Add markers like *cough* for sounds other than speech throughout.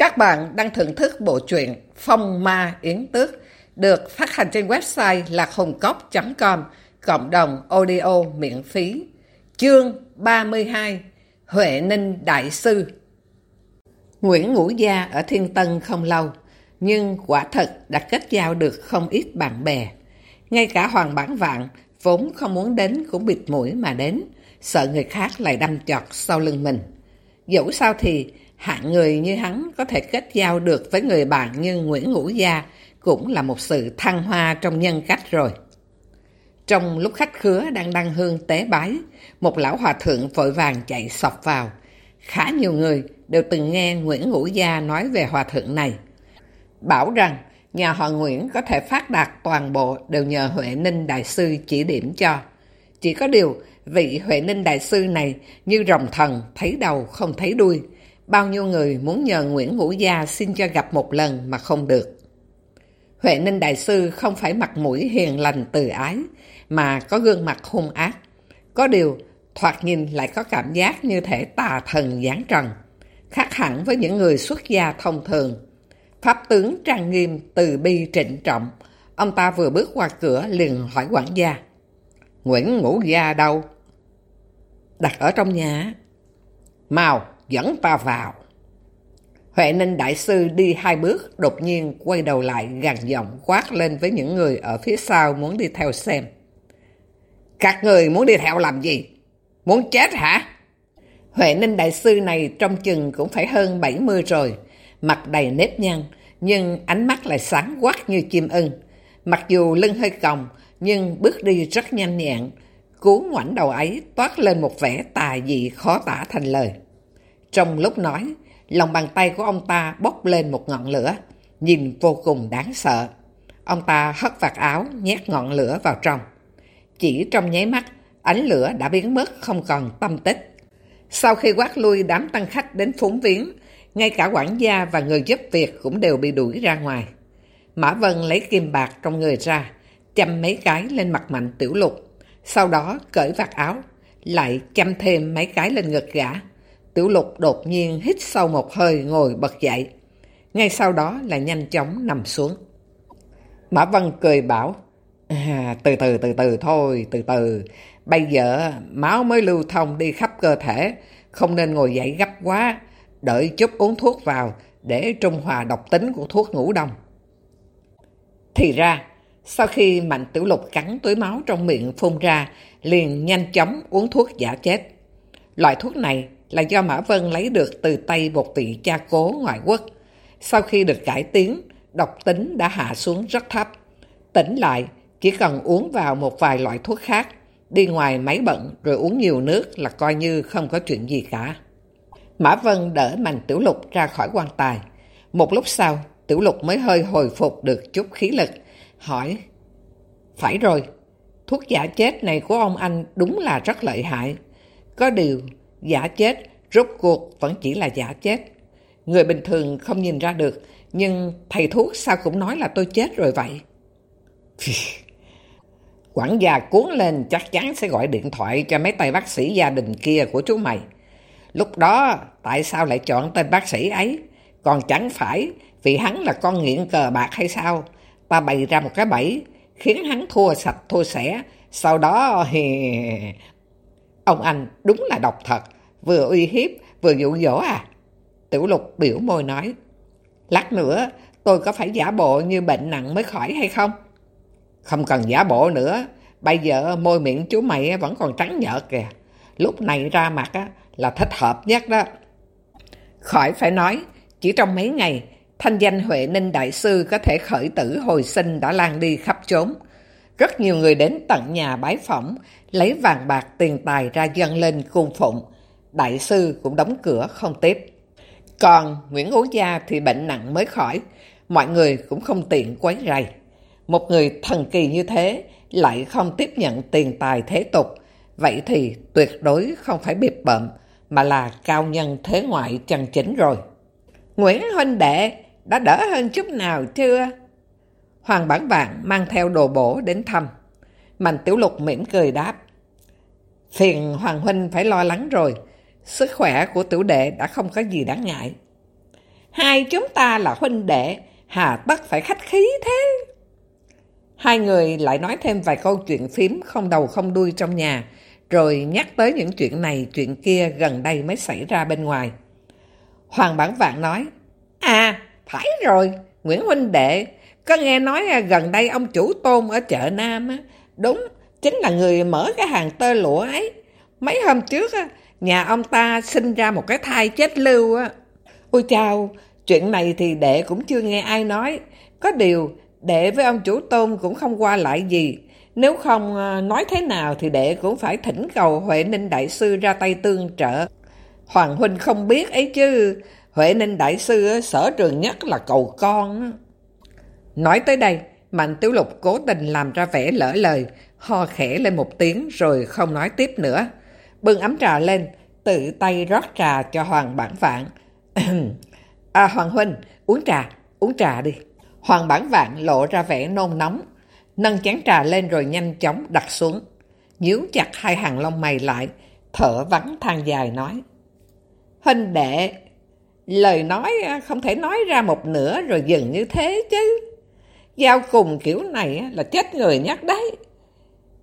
Các bạn đang thưởng thức bộ truyện Phong Ma Yến Tước được phát hành trên website lạchungcóc.com cộng đồng audio miễn phí. Chương 32 Huệ Ninh Đại Sư Nguyễn Ngũ Gia ở Thiên Tân không lâu, nhưng quả thật đã kết giao được không ít bạn bè. Ngay cả Hoàng Bản Vạn vốn không muốn đến cũng bịt mũi mà đến, sợ người khác lại đâm chọt sau lưng mình. Dẫu sao thì hạng người như hắn có thể kết giao được với người bạn như Nguyễn Ngũ Gia cũng là một sự thăng hoa trong nhân cách rồi. Trong lúc khách khứa đang đăng hương tế bái, một lão hòa thượng vội vàng chạy sọc vào. Khá nhiều người đều từng nghe Nguyễn Ngũ Gia nói về hòa thượng này. Bảo rằng nhà họ Nguyễn có thể phát đạt toàn bộ đều nhờ Huệ Ninh Đại Sư chỉ điểm cho. Chỉ có điều, vị Huệ Ninh Đại Sư này như rồng thần, thấy đầu không thấy đuôi. Bao nhiêu người muốn nhờ Nguyễn Ngũ Gia xin cho gặp một lần mà không được. Huệ Ninh Đại Sư không phải mặt mũi hiền lành từ ái, mà có gương mặt hung ác. Có điều, thoạt nhìn lại có cảm giác như thể tà thần giáng trần, khác hẳn với những người xuất gia thông thường. Pháp tướng trang nghiêm, từ bi trịnh trọng. Ông ta vừa bước qua cửa liền hỏi quản gia. Nguyễn Ngũ Gia đâu? Đặt ở trong nhà. Màu, dẫn ta vào. Huệ Ninh Đại Sư đi hai bước, đột nhiên quay đầu lại gằn giọng quát lên với những người ở phía sau muốn đi theo xem. Các người muốn đi theo làm gì? Muốn chết hả? Huệ Ninh Đại Sư này trong chừng cũng phải hơn 70 rồi, mặt đầy nếp nhăn, nhưng ánh mắt lại sáng quắc như chim ưng. Mặc dù lưng hơi còng, nhưng bước đi rất nhanh nhẹn, cú ngoảnh đầu ấy toát lên một vẻ tà dị khó tả thành lời. Trong lúc nói, lòng bàn tay của ông ta bốc lên một ngọn lửa, nhìn vô cùng đáng sợ. Ông ta hất vạt áo, nhét ngọn lửa vào trong. Chỉ trong nháy mắt, ánh lửa đã biến mất không còn tâm tích. Sau khi quát lui đám tăng khách đến phúng viếng, ngay cả quản gia và người giúp việc cũng đều bị đuổi ra ngoài. Mã Vân lấy kim bạc trong người ra, chăm mấy cái lên mặt mạnh tiểu lục, sau đó cởi vạt áo, lại chăm thêm mấy cái lên ngực gã. Tiểu lục đột nhiên hít sâu một hơi ngồi bật dậy. Ngay sau đó là nhanh chóng nằm xuống. Mã văn cười bảo, à, từ từ từ từ thôi, từ từ. Bây giờ máu mới lưu thông đi khắp cơ thể, không nên ngồi dậy gấp quá, đợi chút uống thuốc vào để trung hòa độc tính của thuốc ngủ đông. Thì ra, sau khi Mạnh Tiểu Lục cắn túi máu trong miệng phun ra, liền nhanh chóng uống thuốc giả chết. Loại thuốc này là do Mã Vân lấy được từ tay một vị cha cố ngoại quốc. Sau khi được cải tiến, độc tính đã hạ xuống rất thấp. Tỉnh lại, chỉ cần uống vào một vài loại thuốc khác, đi ngoài máy bận rồi uống nhiều nước là coi như không có chuyện gì cả. Mã Vân đỡ Mạnh Tiểu Lục ra khỏi quan tài. Một lúc sau, Tiểu Lục mới hơi hồi phục được chút khí lực, hỏi Phải rồi, thuốc giả chết này của ông anh đúng là rất lợi hại. Có điều, giả chết rốt cuộc vẫn chỉ là giả chết. Người bình thường không nhìn ra được, nhưng thầy thuốc sao cũng nói là tôi chết rồi vậy? Quản gia cuốn lên chắc chắn sẽ gọi điện thoại cho mấy tay bác sĩ gia đình kia của chú mày. Lúc đó, tại sao lại chọn tên bác sĩ ấy? Còn chẳng phải vì hắn là con nghiện cờ bạc hay sao? Ta bày ra một cái bẫy, khiến hắn thua sạch thua sẻ. Sau đó. Ông anh đúng là độc thật, vừa uy hiếp, vừa dụ dỗ à? Tiểu lục biểu môi nói, lát nữa tôi có phải giả bộ như bệnh nặng mới khỏi hay không? Không cần giả bộ nữa, bây giờ môi miệng chú mày vẫn còn trắng nhợt kìa. Lúc này ra mặt là thích hợp nhất đó. Khỏi phải nói, chỉ trong mấy ngày, thanh danh Huệ Ninh Đại Sư có thể khởi tử hồi sinh đã lan đi khắp chốn. Rất nhiều người đến tận nhà bái phỏng, lấy vàng bạc tiền tài ra dâng lên cung phụng. Đại sư cũng đóng cửa không tiếp. Còn Nguyễn Ú Gia thì bệnh nặng mới khỏi, mọi người cũng không tiện quấy rầy. Một người thần kỳ như thế lại không tiếp nhận tiền tài thế tục, vậy thì tuyệt đối không phải biệt bợm, mà là cao nhân thế ngoại chân chính rồi. Nguyễn huynh đệ đã đỡ hơn chút nào chưa? Hoàng Bản Vạn mang theo đồ bổ đến thăm. Mạnh Tiểu Lục mỉm cười đáp. Phiền Hoàng Huynh phải lo lắng rồi. Sức khỏe của tiểu đệ đã không có gì đáng ngại. Hai chúng ta là huynh đệ, hà tất phải khách khí thế. Hai người lại nói thêm vài câu chuyện phím không đầu không đuôi trong nhà, rồi nhắc tới những chuyện này, chuyện kia gần đây mới xảy ra bên ngoài. Hoàng Bản Vạn nói, À, phải rồi, Nguyễn Huynh Đệ, có nghe nói à, gần đây ông chủ tôn ở chợ Nam, á, đúng, chính là người mở cái hàng tơ lụa ấy. Mấy hôm trước, á, nhà ông ta sinh ra một cái thai chết lưu. Á. Ôi chào, chuyện này thì đệ cũng chưa nghe ai nói. Có điều, đệ với ông chủ tôn cũng không qua lại gì. Nếu không à, nói thế nào thì đệ cũng phải thỉnh cầu Huệ Ninh Đại Sư ra tay tương trợ. Hoàng Huynh không biết ấy chứ, Huệ Ninh Đại Sư sở trường nhất là cầu con. Nói tới đây, Mạnh Tiểu Lục cố tình làm ra vẻ lỡ lời, ho khẽ lên một tiếng rồi không nói tiếp nữa. Bưng ấm trà lên, tự tay rót trà cho Hoàng Bản Vạn. *clears throat* à Hoàng Huynh, uống trà, uống trà đi. Hoàng Bản Vạn lộ ra vẻ nôn nóng, nâng chén trà lên rồi nhanh chóng đặt xuống. Nhíu chặt hai hàng lông mày lại, thở vắng than dài nói. Huynh đệ, lời nói không thể nói ra một nửa rồi dừng như thế chứ. Giao cùng kiểu này là chết người nhắc đấy.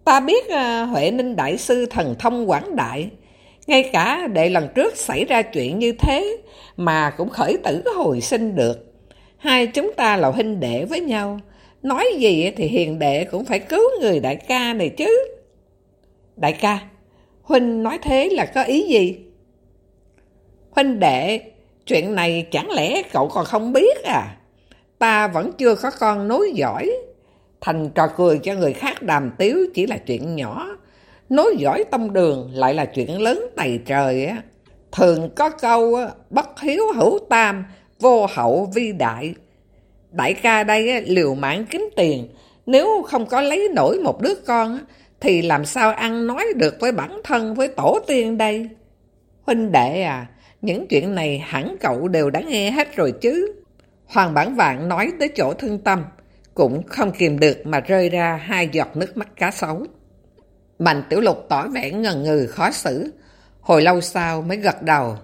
Ta biết à, Huệ Ninh Đại Sư thần thông quảng đại, ngay cả đệ lần trước xảy ra chuyện như thế mà cũng khởi tử hồi sinh được. Hai chúng ta là huynh đệ với nhau, nói gì thì hiền đệ cũng phải cứu người đại ca này chứ. Đại ca, huynh nói thế là có ý gì? Huynh đệ, chuyện này chẳng lẽ cậu còn không biết à? Ta vẫn chưa có con nối giỏi. Thành trò cười cho người khác đàm tiếu chỉ là chuyện nhỏ. Nối giỏi tông đường lại là chuyện lớn tày trời á. Thường có câu bất hiếu hữu tam, vô hậu vi đại. Đại ca đây liều mạng kiếm tiền, nếu không có lấy nổi một đứa con thì làm sao ăn nói được với bản thân với tổ tiên đây? Huynh đệ à, những chuyện này hẳn cậu đều đã nghe hết rồi chứ. Hoàng Bản Vạn nói tới chỗ thương tâm, cũng không kìm được mà rơi ra hai giọt nước mắt cá sấu. Mạnh Tiểu Lục tỏ vẻ ngần ngừ khó xử, hồi lâu sau mới gật đầu.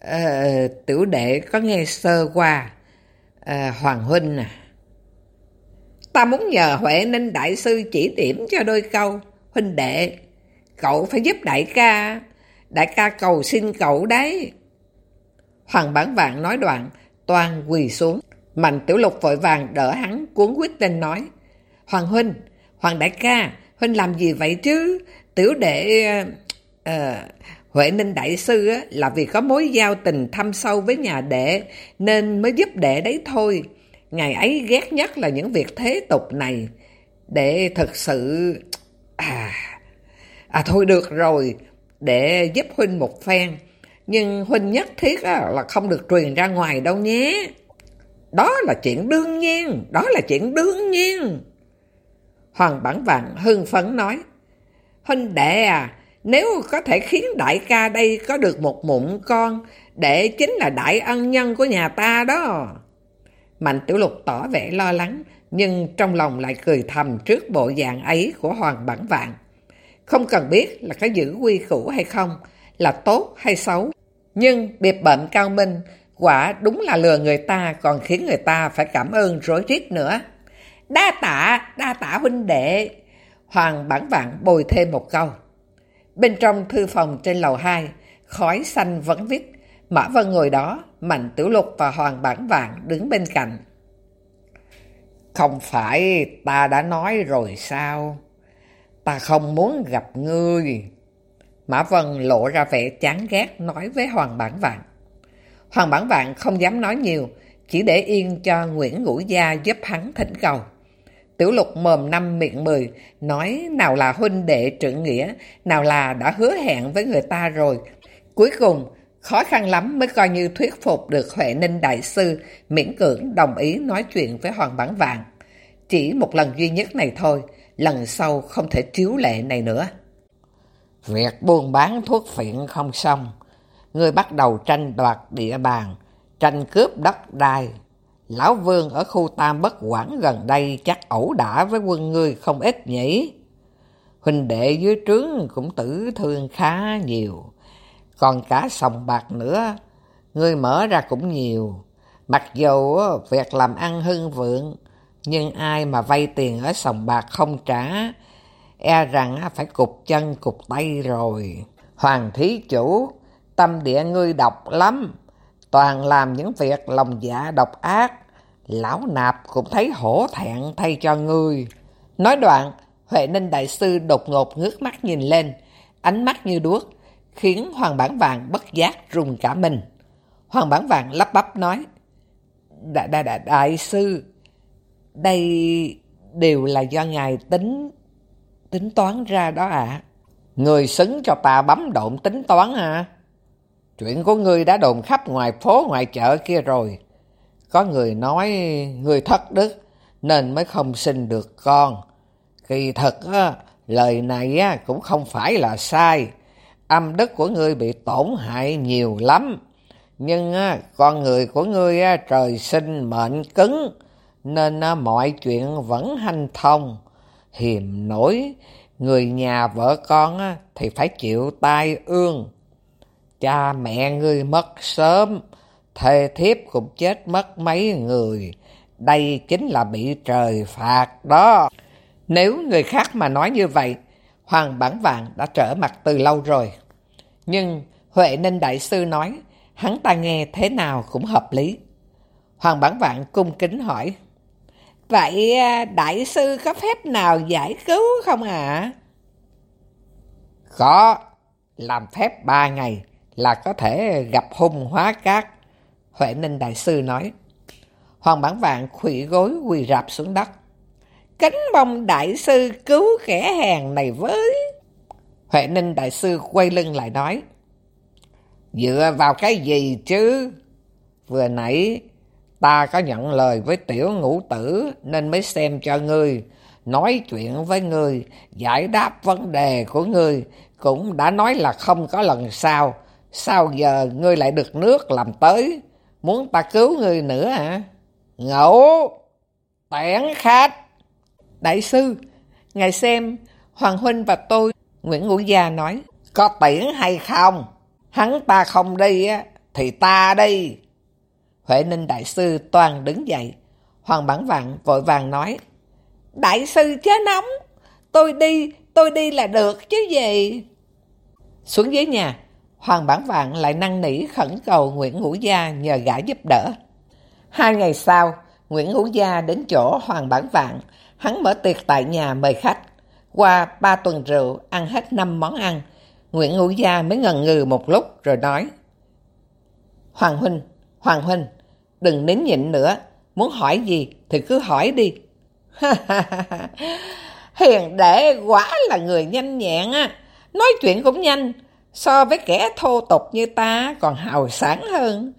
Ờ, tiểu đệ có nghe sơ qua, ờ, Hoàng Huynh à. Ta muốn nhờ Huệ Ninh Đại Sư chỉ điểm cho đôi câu. Huynh đệ, cậu phải giúp đại ca. Đại ca cầu xin cậu đấy. Hoàng Bản Vạn nói đoạn, toàn quỳ xuống. Mạnh Tiểu Lục vội vàng đỡ hắn cuốn quyết lên nói. Hoàng Huynh, Hoàng Đại ca, Huynh làm gì vậy chứ? Tiểu đệ... À, Huệ Ninh Đại Sư á, là vì có mối giao tình thâm sâu với nhà đệ nên mới giúp đệ đấy thôi. Ngày ấy ghét nhất là những việc thế tục này. Đệ thật sự... À, à thôi được rồi, đệ giúp Huynh một phen. Nhưng Huynh nhất thiết là không được truyền ra ngoài đâu nhé. Đó là chuyện đương nhiên, đó là chuyện đương nhiên. Hoàng Bản Vạn hưng phấn nói, Huynh đệ à, nếu có thể khiến đại ca đây có được một mụn con, đệ chính là đại ân nhân của nhà ta đó. Mạnh Tiểu Lục tỏ vẻ lo lắng, nhưng trong lòng lại cười thầm trước bộ dạng ấy của Hoàng Bản Vạn. Không cần biết là có giữ quy củ hay không, là tốt hay xấu. Nhưng biệt bệnh cao minh, quả đúng là lừa người ta còn khiến người ta phải cảm ơn rối rít nữa. Đa tạ, đa tạ huynh đệ. Hoàng Bản Vạn bồi thêm một câu. Bên trong thư phòng trên lầu 2, khói xanh vẫn vít. Mã Vân ngồi đó, Mạnh Tiểu Lục và Hoàng Bản Vạn đứng bên cạnh. Không phải ta đã nói rồi sao? Ta không muốn gặp ngươi. Mã Vân lộ ra vẻ chán ghét nói với Hoàng Bản Vạn. Hoàng Bản Vạn không dám nói nhiều, chỉ để yên cho Nguyễn Ngũ Gia giúp hắn thỉnh cầu. Tiểu lục mồm năm miệng mười, nói nào là huynh đệ trưởng nghĩa, nào là đã hứa hẹn với người ta rồi. Cuối cùng, khó khăn lắm mới coi như thuyết phục được Huệ Ninh Đại Sư miễn cưỡng đồng ý nói chuyện với Hoàng Bản Vàng. Chỉ một lần duy nhất này thôi, lần sau không thể chiếu lệ này nữa. Việc buôn bán thuốc phiện không xong, người bắt đầu tranh đoạt địa bàn, tranh cướp đất đai, Lão Vương ở khu Tam Bất Quảng gần đây chắc ẩu đả với quân ngươi không ít nhỉ? Huynh đệ dưới trướng cũng tử thương khá nhiều. Còn cả sòng bạc nữa, ngươi mở ra cũng nhiều. Mặc dù việc làm ăn hưng vượng, nhưng ai mà vay tiền ở sòng bạc không trả, e rằng phải cục chân cục tay rồi. Hoàng thí chủ, tâm địa ngươi độc lắm, toàn làm những việc lòng dạ độc ác. Lão nạp cũng thấy hổ thẹn thay cho ngươi. Nói đoạn, Huệ Ninh Đại Sư đột ngột ngước mắt nhìn lên, ánh mắt như đuốc, khiến Hoàng Bản Vàng bất giác rùng cả mình. Hoàng Bản Vàng lắp bắp nói, Đại, đại, đại, đại sư, đây đều là do ngài tính tính toán ra đó ạ. À. Người xứng cho ta bấm độn tính toán à? Chuyện của ngươi đã đồn khắp ngoài phố ngoài chợ kia rồi. Có người nói ngươi thất đức nên mới không sinh được con. Kỳ thật á, lời này á, cũng không phải là sai. Âm đức của ngươi bị tổn hại nhiều lắm. Nhưng á, con người của ngươi á, trời sinh mệnh cứng, nên á, mọi chuyện vẫn hanh thông. Hiềm nổi, người nhà vợ con thì phải chịu tai ương. Cha mẹ ngươi mất sớm, thề thiếp cũng chết mất mấy người. Đây chính là bị trời phạt đó. Nếu người khác mà nói như vậy, Hoàng Bản Vàng đã trở mặt từ lâu rồi. Nhưng Huệ Ninh Đại Sư nói, hắn ta nghe thế nào cũng hợp lý. Hoàng Bản Vạn cung kính hỏi, Vậy à, Đại Sư có phép nào giải cứu không ạ? À? Có, làm phép ba ngày là có thể gặp hung hóa cát. Huệ Ninh Đại Sư nói. Hoàng Bản Vạn khủy gối quỳ rạp xuống đất. Kính mong Đại Sư cứu kẻ hèn này với. Huệ Ninh Đại Sư quay lưng lại nói. Dựa vào cái gì chứ? Vừa nãy ta có nhận lời với tiểu ngũ tử nên mới xem cho ngươi, nói chuyện với ngươi, giải đáp vấn đề của ngươi, cũng đã nói là không có lần sau. Sao giờ ngươi lại được nước làm tới? Muốn ta cứu ngươi nữa hả? Ngẫu! Tẻn khách! Đại sư, ngài xem, Hoàng Huynh và tôi, Nguyễn Ngũ Gia nói, có tiễn hay không? Hắn ta không đi á, thì ta đi. Huệ Ninh Đại Sư toàn đứng dậy. Hoàng Bản Vạn vội vàng nói, Đại sư chớ nóng, tôi đi, tôi đi là được chứ gì. Xuống dưới nhà, Hoàng Bản Vạn lại năn nỉ khẩn cầu Nguyễn Ngũ Gia nhờ gã giúp đỡ. Hai ngày sau, Nguyễn Ngũ Gia đến chỗ Hoàng Bản Vạn, hắn mở tiệc tại nhà mời khách. Qua ba tuần rượu, ăn hết năm món ăn, Nguyễn Ngũ Gia mới ngần ngừ một lúc rồi nói. Hoàng Huynh, Hoàng Huynh, đừng nín nhịn nữa, muốn hỏi gì thì cứ hỏi đi. Hiền đệ quả là người nhanh nhẹn á, nói chuyện cũng nhanh, so với kẻ thô tục như ta còn hào sản hơn.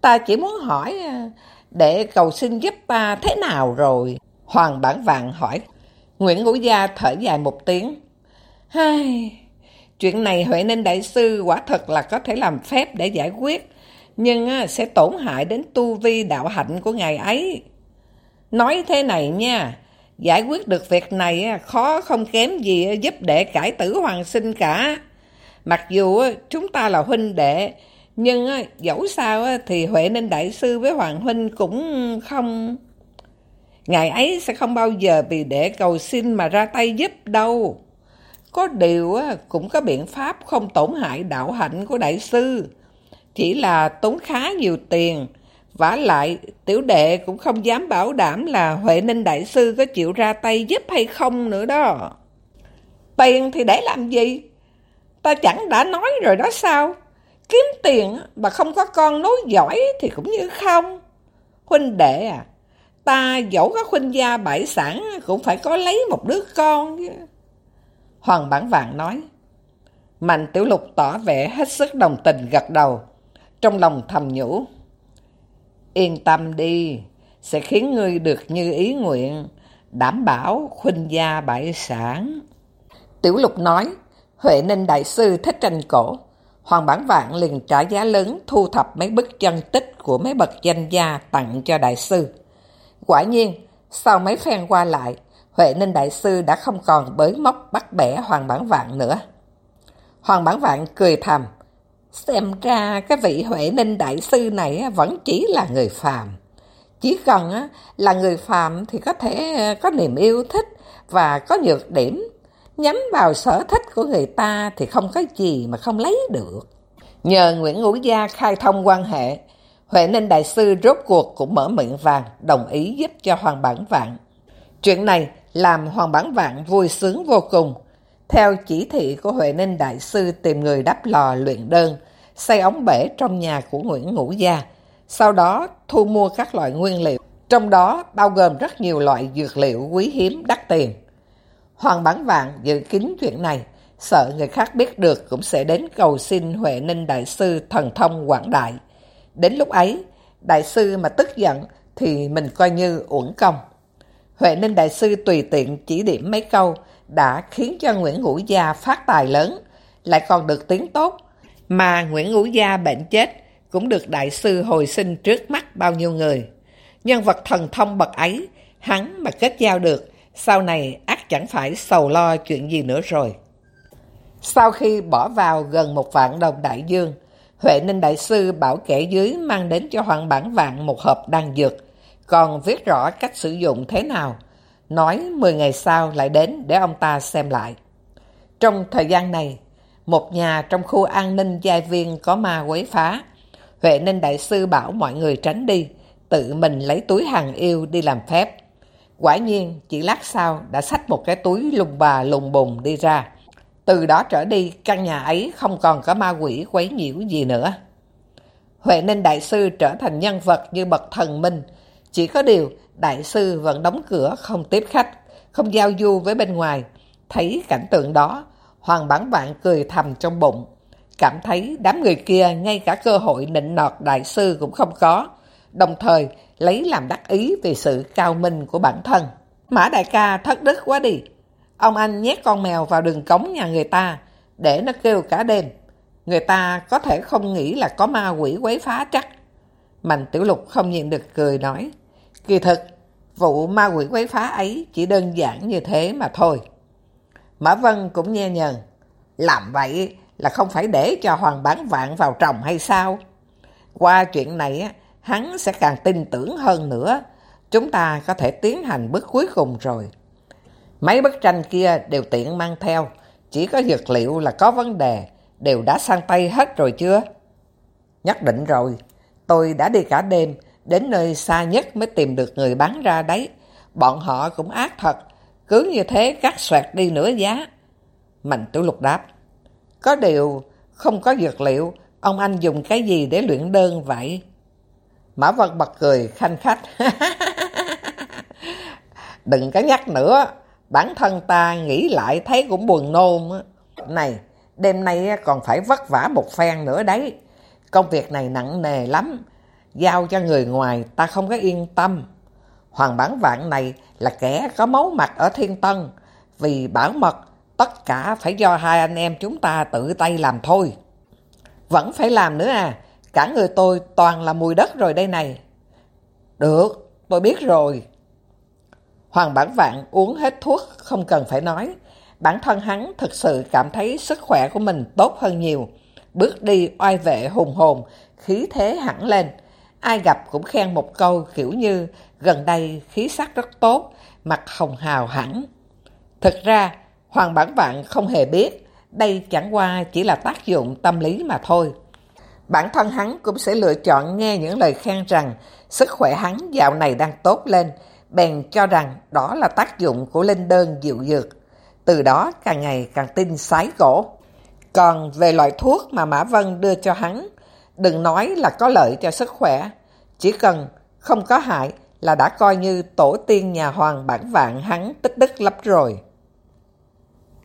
Ta chỉ muốn hỏi à, đệ để cầu xin giúp ta thế nào rồi? Hoàng Bản Vạn hỏi. Nguyễn Ngũ Gia thở dài một tiếng. Hai, chuyện này Huệ Ninh Đại Sư quả thật là có thể làm phép để giải quyết, nhưng à, sẽ tổn hại đến tu vi đạo hạnh của ngài ấy. Nói thế này nha, giải quyết được việc này à, khó không kém gì à, giúp đệ cải tử hoàng sinh cả. Mặc dù chúng ta là huynh đệ, nhưng dẫu sao thì Huệ Ninh Đại Sư với Hoàng Huynh cũng không... Ngài ấy sẽ không bao giờ vì để cầu xin mà ra tay giúp đâu. Có điều cũng có biện pháp không tổn hại đạo hạnh của đại sư. Chỉ là tốn khá nhiều tiền. vả lại, tiểu đệ cũng không dám bảo đảm là Huệ Ninh Đại Sư có chịu ra tay giúp hay không nữa đó. Tiền thì để làm gì? Ta chẳng đã nói rồi đó sao? Kiếm tiền mà không có con nối giỏi thì cũng như không. Huynh đệ à, ta dẫu có khuynh gia bãi sản cũng phải có lấy một đứa con. Hoàng Bản Vàng nói. Mạnh Tiểu Lục tỏ vẻ hết sức đồng tình gật đầu, trong lòng thầm nhủ. Yên tâm đi, sẽ khiến ngươi được như ý nguyện, đảm bảo khuynh gia bại sản. Tiểu Lục nói, Huệ Ninh Đại Sư thích tranh cổ. Hoàng Bản Vạn liền trả giá lớn thu thập mấy bức chân tích của mấy bậc danh gia tặng cho Đại Sư. Quả nhiên, sau mấy phen qua lại, Huệ Ninh Đại Sư đã không còn bới móc bắt bẻ Hoàng Bản Vạn nữa. Hoàng Bản Vạn cười thầm, Xem ra cái vị Huệ Ninh Đại Sư này vẫn chỉ là người phàm. Chỉ cần là người phàm thì có thể ờ, có niềm yêu thích và có nhược điểm. Nhắm vào sở thích của người ta thì không có gì mà không lấy được. Nhờ Nguyễn Ngũ Gia khai thông quan hệ, Huệ Ninh Đại Sư rốt cuộc cũng mở miệng vàng, đồng ý giúp cho Hoàng Bản Vạn. Chuyện này làm Hoàng Bản Vạn vui sướng vô cùng. Theo chỉ thị của Huệ Ninh Đại Sư tìm người đắp lò luyện đơn, xây ống bể trong nhà của Nguyễn Ngũ Gia, sau đó thu mua các loại nguyên liệu, trong đó bao gồm rất nhiều loại dược liệu quý hiếm đắt tiền. Hoàng Bản Vạn dự kín chuyện này, sợ người khác biết được cũng sẽ đến cầu xin Huệ Ninh Đại Sư thần thông quảng đại. Đến lúc ấy, Đại Sư mà tức giận thì mình coi như uổng công. Huệ Ninh Đại Sư tùy tiện chỉ điểm mấy câu đã khiến cho Nguyễn Ngũ Gia phát tài lớn, lại còn được tiếng tốt. Mà Nguyễn Ngũ Gia bệnh chết cũng được Đại Sư hồi sinh trước mắt bao nhiêu người. Nhân vật thần thông bậc ấy, hắn mà kết giao được, sau này ác chẳng phải sầu lo chuyện gì nữa rồi. Sau khi bỏ vào gần một vạn đồng đại dương, Huệ Ninh Đại Sư bảo kẻ dưới mang đến cho Hoàng Bản Vạn một hộp đan dược, còn viết rõ cách sử dụng thế nào. Nói 10 ngày sau lại đến để ông ta xem lại. Trong thời gian này, một nhà trong khu an ninh giai viên có ma quấy phá. Huệ Ninh Đại Sư bảo mọi người tránh đi, tự mình lấy túi hàng yêu đi làm phép. Quả nhiên, chỉ lát sau đã xách một cái túi lùng bà lùng bùng đi ra. Từ đó trở đi, căn nhà ấy không còn có ma quỷ quấy nhiễu gì nữa. Huệ Ninh Đại Sư trở thành nhân vật như bậc thần minh. Chỉ có điều, Đại Sư vẫn đóng cửa không tiếp khách, không giao du với bên ngoài. Thấy cảnh tượng đó, Hoàng Bản Vạn cười thầm trong bụng. Cảm thấy đám người kia ngay cả cơ hội nịnh nọt Đại Sư cũng không có. Đồng thời lấy làm đắc ý vì sự cao minh của bản thân. Mã đại ca thất đức quá đi. Ông anh nhét con mèo vào đường cống nhà người ta, để nó kêu cả đêm. Người ta có thể không nghĩ là có ma quỷ quấy phá chắc. Mạnh tiểu lục không nhìn được cười nói. Kỳ thực, vụ ma quỷ quấy phá ấy chỉ đơn giản như thế mà thôi. Mã Vân cũng nghe nhận, Làm vậy là không phải để cho Hoàng bán vạn vào trồng hay sao? Qua chuyện này, hắn sẽ càng tin tưởng hơn nữa. Chúng ta có thể tiến hành bước cuối cùng rồi. Mấy bức tranh kia đều tiện mang theo, chỉ có dược liệu là có vấn đề, đều đã sang tay hết rồi chưa? Nhất định rồi, tôi đã đi cả đêm, đến nơi xa nhất mới tìm được người bán ra đấy. Bọn họ cũng ác thật, cứ như thế cắt xoẹt đi nửa giá. Mạnh tiểu lục đáp, có điều không có dược liệu, ông anh dùng cái gì để luyện đơn vậy? Mã Vân bật cười khanh khách. *laughs* Đừng có nhắc nữa, Bản thân ta nghĩ lại thấy cũng buồn nôn. Này, đêm nay còn phải vất vả một phen nữa đấy. Công việc này nặng nề lắm. Giao cho người ngoài ta không có yên tâm. Hoàng bản vạn này là kẻ có máu mặt ở Thiên Tân. Vì bảo mật, tất cả phải do hai anh em chúng ta tự tay làm thôi. Vẫn phải làm nữa à. Cả người tôi toàn là mùi đất rồi đây này. Được, tôi biết rồi. Hoàng Bản Vạn uống hết thuốc, không cần phải nói. Bản thân hắn thực sự cảm thấy sức khỏe của mình tốt hơn nhiều. Bước đi oai vệ hùng hồn, khí thế hẳn lên. Ai gặp cũng khen một câu kiểu như gần đây khí sắc rất tốt, mặt hồng hào hẳn. Thực ra, Hoàng Bản Vạn không hề biết, đây chẳng qua chỉ là tác dụng tâm lý mà thôi. Bản thân hắn cũng sẽ lựa chọn nghe những lời khen rằng sức khỏe hắn dạo này đang tốt lên, bèn cho rằng đó là tác dụng của linh đơn dịu dược. Từ đó càng ngày càng tin sái cổ. Còn về loại thuốc mà Mã Vân đưa cho hắn, đừng nói là có lợi cho sức khỏe. Chỉ cần không có hại là đã coi như tổ tiên nhà hoàng bản vạn hắn tích đức lắm rồi.